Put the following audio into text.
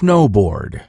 snowboard.